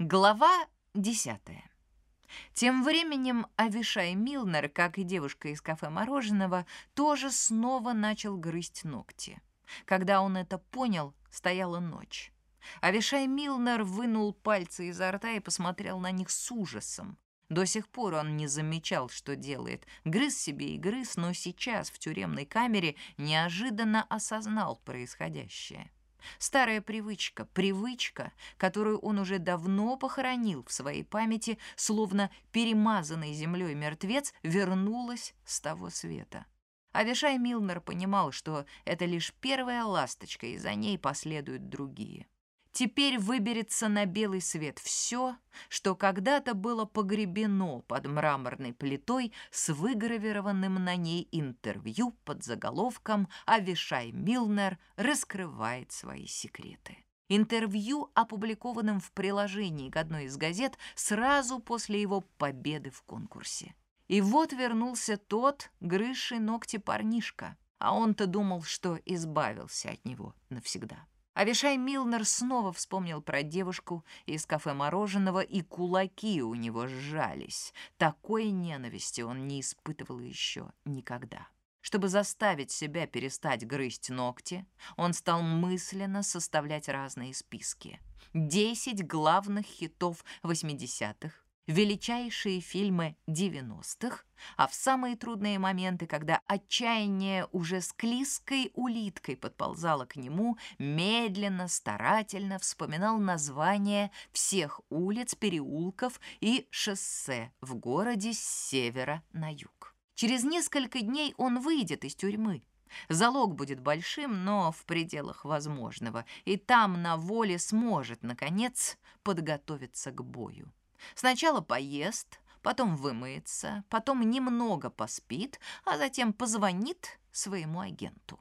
Глава десятая. Тем временем Авишай Милнер, как и девушка из кафе мороженого, тоже снова начал грызть ногти. Когда он это понял, стояла ночь. Авишай Милнер вынул пальцы изо рта и посмотрел на них с ужасом. До сих пор он не замечал, что делает. Грыз себе и грыз, но сейчас в тюремной камере неожиданно осознал происходящее. Старая привычка, привычка, которую он уже давно похоронил в своей памяти, словно перемазанный землей мертвец, вернулась с того света. Авишай Милнер понимал, что это лишь первая ласточка, и за ней последуют другие. Теперь выберется на белый свет все, что когда-то было погребено под мраморной плитой с выгравированным на ней интервью под заголовком «Авишай Милнер раскрывает свои секреты». Интервью, опубликованным в приложении к одной из газет сразу после его победы в конкурсе. И вот вернулся тот, грызший ногти парнишка, а он-то думал, что избавился от него навсегда. Авишай Милнер снова вспомнил про девушку из кафе мороженого, и кулаки у него сжались. Такой ненависти он не испытывал еще никогда. Чтобы заставить себя перестать грызть ногти, он стал мысленно составлять разные списки. Десять главных хитов 80-х, величайшие фильмы 90-х, а в самые трудные моменты, когда отчаяние уже склизкой улиткой подползало к нему, медленно, старательно вспоминал названия всех улиц, переулков и шоссе в городе с севера на юг. Через несколько дней он выйдет из тюрьмы. Залог будет большим, но в пределах возможного, и там на воле сможет, наконец, подготовиться к бою. Сначала поест, потом вымоется, потом немного поспит, а затем позвонит своему агенту.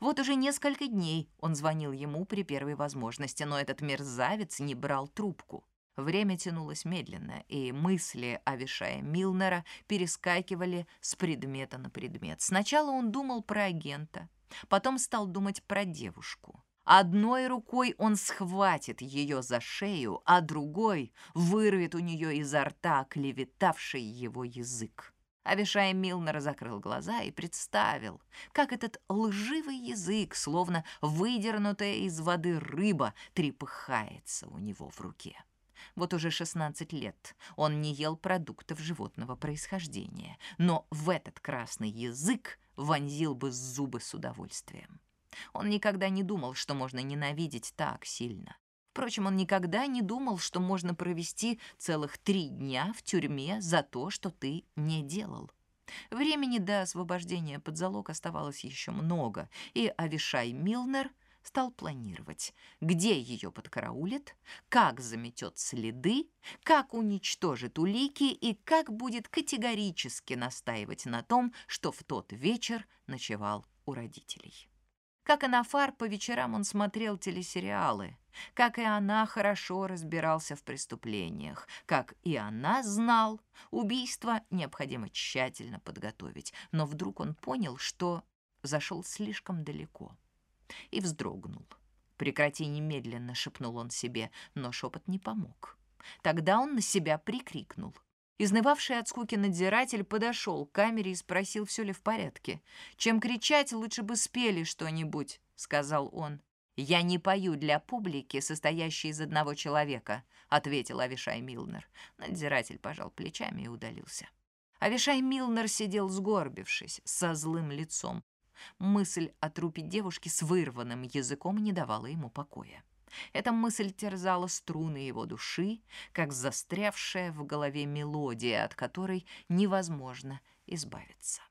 Вот уже несколько дней он звонил ему при первой возможности, но этот мерзавец не брал трубку. Время тянулось медленно, и мысли о Вишае Милнера перескакивали с предмета на предмет. Сначала он думал про агента, потом стал думать про девушку. Одной рукой он схватит ее за шею, а другой вырвет у нее изо рта клеветавший его язык. Авишай Милнер закрыл глаза и представил, как этот лживый язык, словно выдернутая из воды рыба, трепыхается у него в руке. Вот уже 16 лет он не ел продуктов животного происхождения, но в этот красный язык вонзил бы зубы с удовольствием. Он никогда не думал, что можно ненавидеть так сильно. Впрочем, он никогда не думал, что можно провести целых три дня в тюрьме за то, что ты не делал. Времени до освобождения под залог оставалось еще много, и Авишай Милнер стал планировать, где ее подкараулит, как заметет следы, как уничтожит улики и как будет категорически настаивать на том, что в тот вечер ночевал у родителей. Как и Нафар, по вечерам он смотрел телесериалы. Как и она, хорошо разбирался в преступлениях. Как и она знал, убийство необходимо тщательно подготовить. Но вдруг он понял, что зашел слишком далеко. И вздрогнул. «Прекрати немедленно», — шепнул он себе, но шепот не помог. Тогда он на себя прикрикнул. Изнывавший от скуки надзиратель подошел к камере и спросил, все ли в порядке. «Чем кричать, лучше бы спели что-нибудь», — сказал он. «Я не пою для публики, состоящей из одного человека», — ответил Авишай Милнер. Надзиратель пожал плечами и удалился. Авишай Милнер сидел сгорбившись, со злым лицом. Мысль о трупе девушки с вырванным языком не давала ему покоя. Эта мысль терзала струны его души, как застрявшая в голове мелодия, от которой невозможно избавиться.